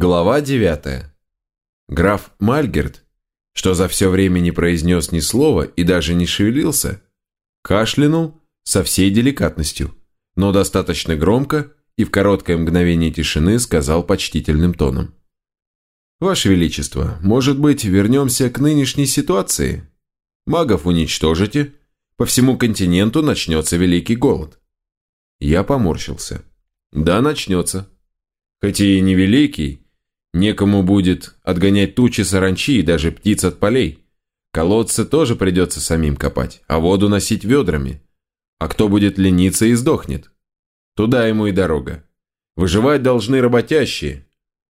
Глава 9. Граф Мальгерт, что за все время не произнес ни слова и даже не шевелился, кашлянул со всей деликатностью, но достаточно громко и в короткое мгновение тишины сказал почтительным тоном. «Ваше Величество, может быть, вернемся к нынешней ситуации? Магов уничтожите, по всему континенту начнется великий голод». Я поморщился. «Да, начнется» хоть и невеликий, некому будет отгонять тучи саранчи и даже птиц от полей. Колодцы тоже придется самим копать, а воду носить ведрами. А кто будет лениться и сдохнет? Туда ему и дорога. Выживать должны работящие.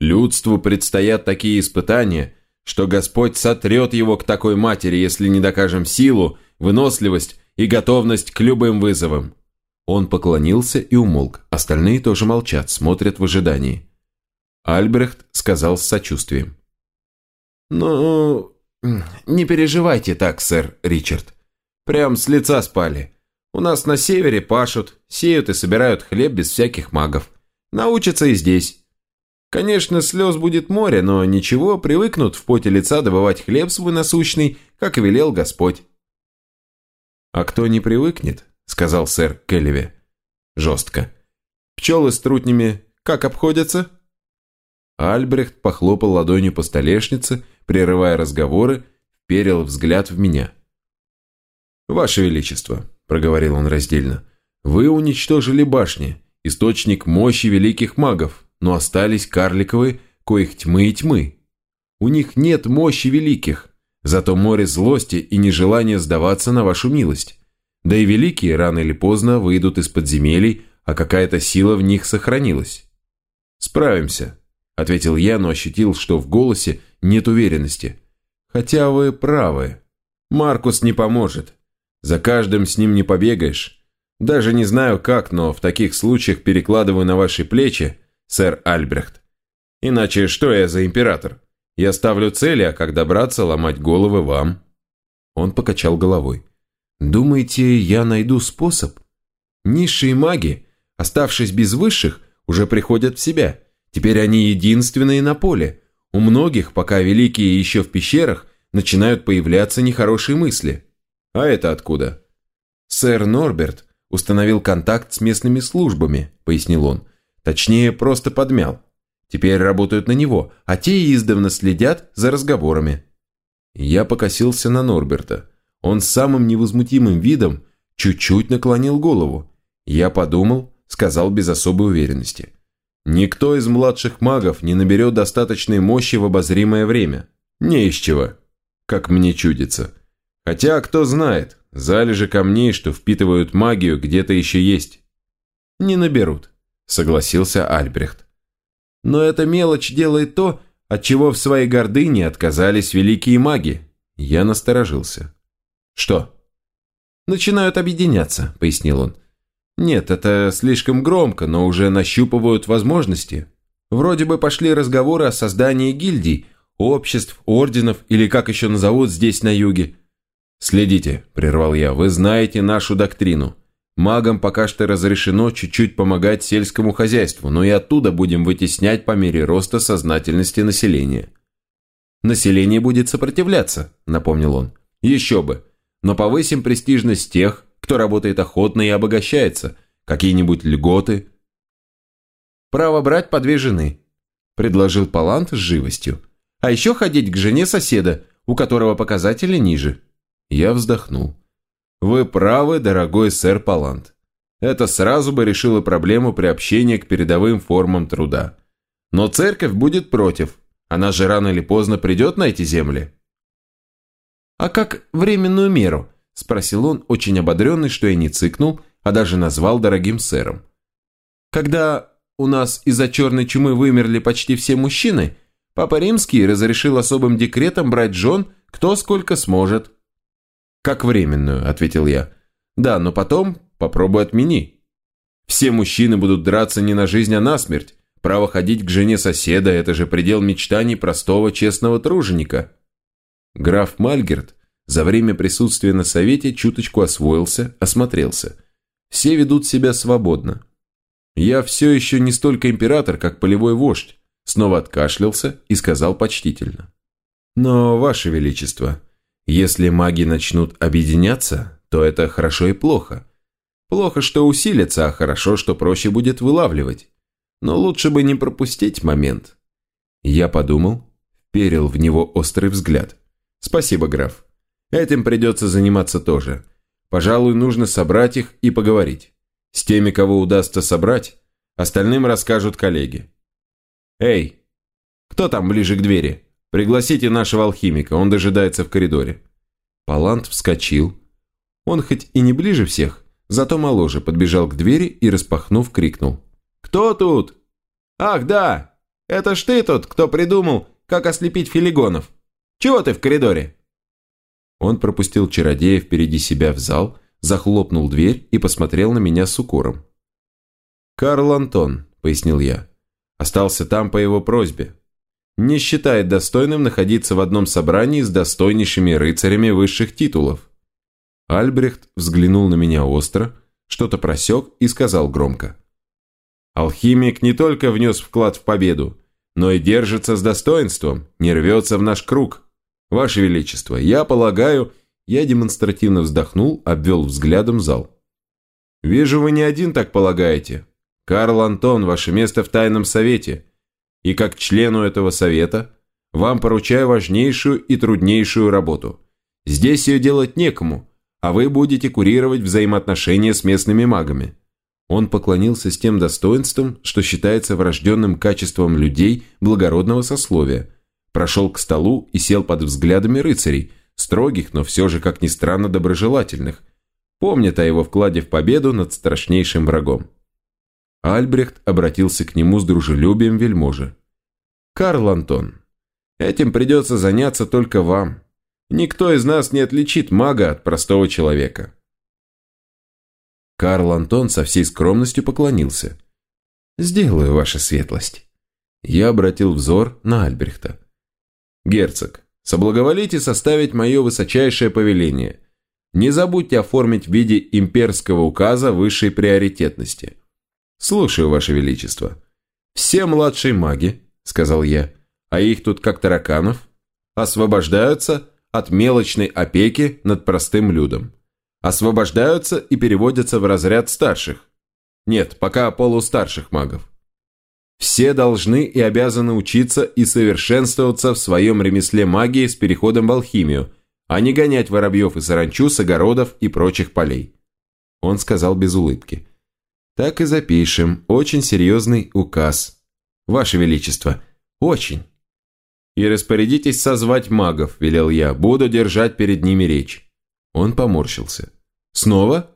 Людству предстоят такие испытания, что Господь сотрет его к такой матери, если не докажем силу, выносливость и готовность к любым вызовам. Он поклонился и умолк. Остальные тоже молчат, смотрят в ожидании. Альбрехт сказал с сочувствием. «Ну, не переживайте так, сэр Ричард. Прям с лица спали. У нас на севере пашут, сеют и собирают хлеб без всяких магов. Научатся и здесь. Конечно, слез будет море, но ничего, привыкнут в поте лица добывать хлеб свой насущный, как велел Господь». «А кто не привыкнет, сказал сэр Келлеве. Жестко. «Пчелы с трутнями как обходятся?» Альбрехт похлопал ладонью по столешнице, прерывая разговоры, перил взгляд в меня. «Ваше Величество», – проговорил он раздельно, – «вы уничтожили башни, источник мощи великих магов, но остались карликовые, коих тьмы и тьмы. У них нет мощи великих, зато море злости и нежелания сдаваться на вашу милость. Да и великие рано или поздно выйдут из подземелий, а какая-то сила в них сохранилась. «Справимся», — ответил я, но ощутил, что в голосе нет уверенности. «Хотя вы правы. Маркус не поможет. За каждым с ним не побегаешь. Даже не знаю как, но в таких случаях перекладываю на ваши плечи, сэр Альбрехт. Иначе что я за император? Я ставлю цели, а как добраться, ломать головы вам». Он покачал головой. Думаете, я найду способ? Низшие маги, оставшись без высших, уже приходят в себя. Теперь они единственные на поле. У многих, пока великие еще в пещерах, начинают появляться нехорошие мысли. А это откуда? Сэр Норберт установил контакт с местными службами, пояснил он. Точнее, просто подмял. Теперь работают на него, а те издавна следят за разговорами. Я покосился на Норберта. Он с самым невозмутимым видом чуть-чуть наклонил голову. Я подумал, сказал без особой уверенности. Никто из младших магов не наберет достаточной мощи в обозримое время. Не из чего, как мне чудится. Хотя, кто знает, залежи камней, что впитывают магию, где-то еще есть. Не наберут, согласился Альбрехт. Но эта мелочь делает то, от чего в своей гордыне отказались великие маги. Я насторожился. «Что?» «Начинают объединяться», — пояснил он. «Нет, это слишком громко, но уже нащупывают возможности. Вроде бы пошли разговоры о создании гильдий, обществ, орденов или как еще назовут здесь на юге». «Следите», — прервал я, — «вы знаете нашу доктрину. Магам пока что разрешено чуть-чуть помогать сельскому хозяйству, но и оттуда будем вытеснять по мере роста сознательности населения». «Население будет сопротивляться», — напомнил он. «Еще бы но повысим престижность тех, кто работает охотно и обогащается, какие-нибудь льготы. «Право брать по две жены», – предложил Палант с живостью. «А еще ходить к жене соседа, у которого показатели ниже». Я вздохнул. «Вы правы, дорогой сэр Палант. Это сразу бы решило проблему приобщения к передовым формам труда. Но церковь будет против. Она же рано или поздно придет на эти земли». «А как временную меру?» – спросил он, очень ободренный, что я не цыкнул, а даже назвал дорогим сэром. «Когда у нас из-за черной чумы вымерли почти все мужчины, Папа Римский разрешил особым декретом брать жен кто сколько сможет». «Как временную», – ответил я. «Да, но потом попробуй отмени. Все мужчины будут драться не на жизнь, а на смерть. Право ходить к жене соседа – это же предел мечтаний простого честного труженика». Граф Мальгерт за время присутствия на совете чуточку освоился, осмотрелся. Все ведут себя свободно. Я все еще не столько император, как полевой вождь. снова откашлялся и сказал почтительно. «Но, Ваше Величество, если маги начнут объединяться, то это хорошо и плохо. Плохо, что усилится, а хорошо, что проще будет вылавливать. Но лучше бы не пропустить момент». Я подумал, вперил в него острый взгляд. «Спасибо, граф. Этим придется заниматься тоже. Пожалуй, нужно собрать их и поговорить. С теми, кого удастся собрать, остальным расскажут коллеги. Эй, кто там ближе к двери? Пригласите нашего алхимика, он дожидается в коридоре. Палант вскочил. Он хоть и не ближе всех, зато моложе, подбежал к двери и, распахнув, крикнул. «Кто тут?» «Ах, да! Это ж ты тот, кто придумал, как ослепить филигонов. Чего ты в коридоре?» Он пропустил чародея впереди себя в зал, захлопнул дверь и посмотрел на меня с укором. «Карл Антон», — пояснил я, — «остался там по его просьбе. Не считает достойным находиться в одном собрании с достойнейшими рыцарями высших титулов». Альбрехт взглянул на меня остро, что-то просек и сказал громко. «Алхимик не только внес вклад в победу, но и держится с достоинством, не рвется в наш круг». «Ваше Величество, я полагаю...» Я демонстративно вздохнул, обвел взглядом зал. «Вижу, вы не один так полагаете. Карл Антон, ваше место в тайном совете. И как члену этого совета, вам поручаю важнейшую и труднейшую работу. Здесь ее делать некому, а вы будете курировать взаимоотношения с местными магами». Он поклонился с тем достоинством, что считается врожденным качеством людей благородного сословия – прошел к столу и сел под взглядами рыцарей, строгих, но все же, как ни странно, доброжелательных, помнят о его вкладе в победу над страшнейшим врагом. Альбрехт обратился к нему с дружелюбием вельможи. «Карл Антон, этим придется заняться только вам. Никто из нас не отличит мага от простого человека». Карл Антон со всей скромностью поклонился. «Сделаю, ваша светлость». Я обратил взор на Альбрехта. Герцог, соблаговолите составить мое высочайшее повеление. Не забудьте оформить в виде имперского указа высшей приоритетности. Слушаю, Ваше Величество. Все младшие маги, сказал я, а их тут как тараканов, освобождаются от мелочной опеки над простым людом. Освобождаются и переводятся в разряд старших. Нет, пока полустарших магов. Все должны и обязаны учиться и совершенствоваться в своем ремесле магии с переходом в алхимию, а не гонять воробьев и саранчу с огородов и прочих полей. Он сказал без улыбки. Так и запишем. Очень серьезный указ. Ваше Величество, очень. И распорядитесь созвать магов, велел я. Буду держать перед ними речь. Он поморщился. Снова?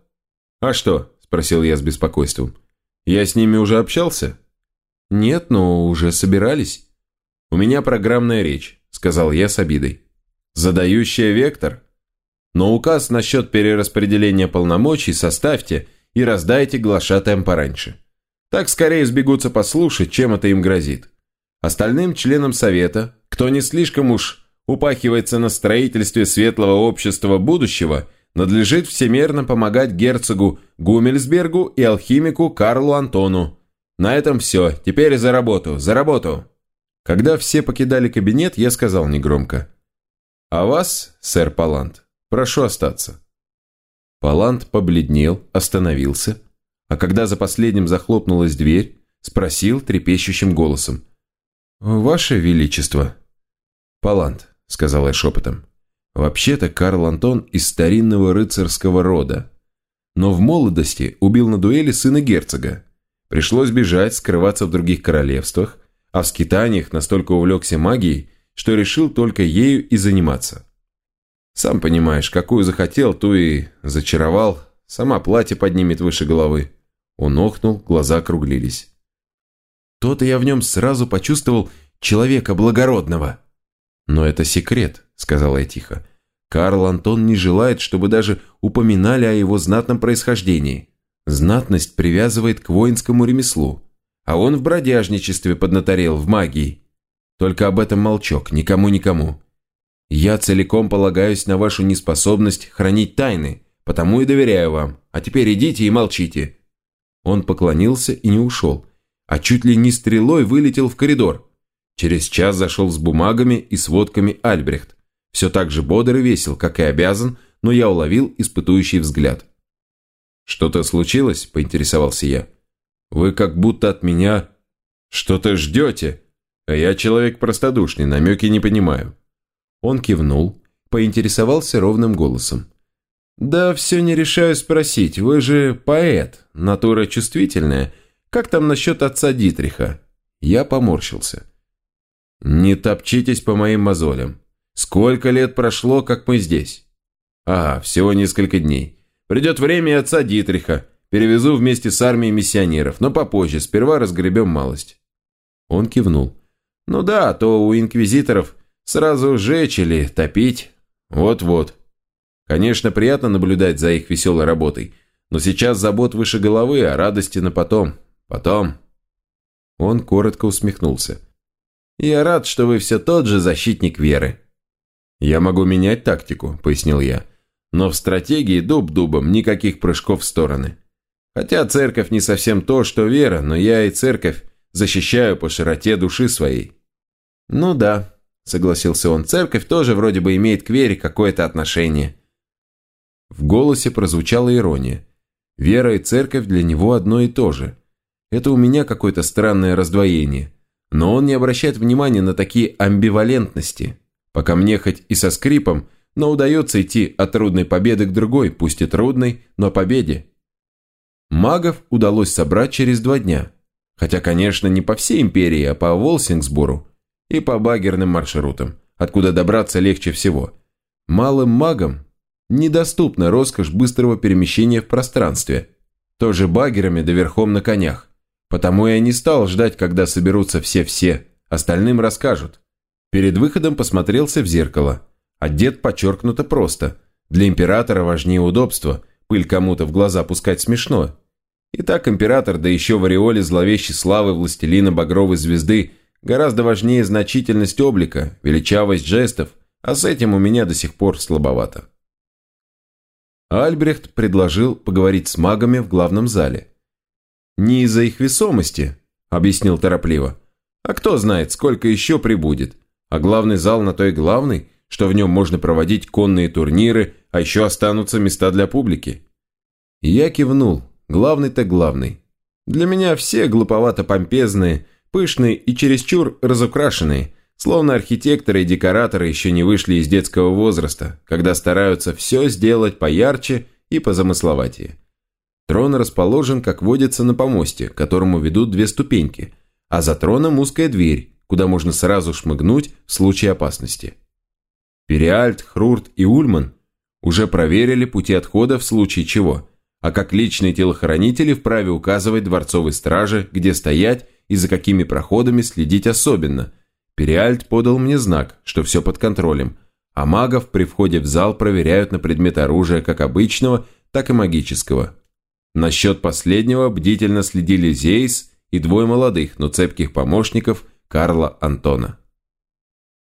А что? Спросил я с беспокойством. Я с ними уже общался? «Нет, но уже собирались». «У меня программная речь», – сказал я с обидой. «Задающая вектор? Но указ насчет перераспределения полномочий составьте и раздайте глашатаем пораньше. Так скорее сбегутся послушать, чем это им грозит. Остальным членам совета, кто не слишком уж упахивается на строительстве светлого общества будущего, надлежит всемерно помогать герцогу Гумельсбергу и алхимику Карлу Антону, на этом все. Теперь за работу, за работу. Когда все покидали кабинет, я сказал негромко. А вас, сэр Палант, прошу остаться. Палант побледнел, остановился, а когда за последним захлопнулась дверь, спросил трепещущим голосом. «Ваше Величество!» «Палант», — сказал я шепотом. «Вообще-то Карл Антон из старинного рыцарского рода, но в молодости убил на дуэли сына герцога. Пришлось бежать, скрываться в других королевствах, а в скитаниях настолько увлекся магией, что решил только ею и заниматься. Сам понимаешь, какую захотел, ту и зачаровал, сама платье поднимет выше головы. Он охнул, глаза округлились. То-то я в нем сразу почувствовал человека благородного. Но это секрет, сказала я тихо. Карл Антон не желает, чтобы даже упоминали о его знатном происхождении. Знатность привязывает к воинскому ремеслу, а он в бродяжничестве поднаторел, в магии. Только об этом молчок, никому-никому. Я целиком полагаюсь на вашу неспособность хранить тайны, потому и доверяю вам. А теперь идите и молчите». Он поклонился и не ушел, а чуть ли не стрелой вылетел в коридор. Через час зашел с бумагами и сводками Альбрехт. Все так же бодр и весел, как и обязан, но я уловил испытующий взгляд. «Что-то случилось?» – поинтересовался я. «Вы как будто от меня что-то ждете, а я человек простодушный, намеки не понимаю». Он кивнул, поинтересовался ровным голосом. «Да все не решаю спросить, вы же поэт, натура чувствительная. Как там насчет отца Дитриха?» Я поморщился. «Не топчитесь по моим мозолям. Сколько лет прошло, как мы здесь?» «Ага, всего несколько дней. Придет время и отца Дитриха. Перевезу вместе с армией миссионеров, но попозже, сперва разгребем малость». Он кивнул. «Ну да, то у инквизиторов сразу жечь или топить. Вот-вот. Конечно, приятно наблюдать за их веселой работой, но сейчас забот выше головы, а радости на потом. Потом». Он коротко усмехнулся. «Я рад, что вы все тот же защитник веры». «Я могу менять тактику», — пояснил я. «Но в стратегии дуб дубом никаких прыжков в стороны. Хотя церковь не совсем то, что вера, но я и церковь защищаю по широте души своей». «Ну да», — согласился он, — «церковь тоже вроде бы имеет к вере какое-то отношение». В голосе прозвучала ирония. Вера и церковь для него одно и то же. Это у меня какое-то странное раздвоение. Но он не обращает внимания на такие амбивалентности. Пока мне хоть и со скрипом, но удается идти от трудной победы к другой, пусть и трудной, но победе. Магов удалось собрать через два дня. Хотя, конечно, не по всей империи, а по Волсингсбуру и по багерным маршрутам, откуда добраться легче всего. Малым магам недоступна роскошь быстрого перемещения в пространстве, тоже багерами да верхом на конях. Потому я не стал ждать, когда соберутся все-все, остальным расскажут. Перед выходом посмотрелся в зеркало. Одет подчеркнуто просто. Для императора важнее удобство, пыль кому-то в глаза пускать смешно. Итак, император, да еще в ореоле зловещей славы властелина багровой звезды, гораздо важнее значительность облика, величавость жестов, а с этим у меня до сих пор слабовато. Альбрехт предложил поговорить с магами в главном зале. «Не из-за их весомости», – объяснил торопливо. «А кто знает, сколько еще прибудет. А главный зал на то и главный, что в нем можно проводить конные турниры, а еще останутся места для публики». я кивнул. Главный-то главный. Для меня все глуповато-помпезные, пышные и чересчур разукрашенные – Словно архитекторы и декораторы еще не вышли из детского возраста, когда стараются все сделать поярче и позамысловатее. Трон расположен, как водится, на помосте, к которому ведут две ступеньки, а за троном узкая дверь, куда можно сразу шмыгнуть в случае опасности. Периальт, Хрурт и Ульман уже проверили пути отхода в случае чего, а как личные телохранители вправе указывать дворцовой страже, где стоять и за какими проходами следить особенно – Периальт подал мне знак, что все под контролем, а магов при входе в зал проверяют на предмет оружия как обычного, так и магического. Насчет последнего бдительно следили Зейс и двое молодых, но цепких помощников Карла Антона.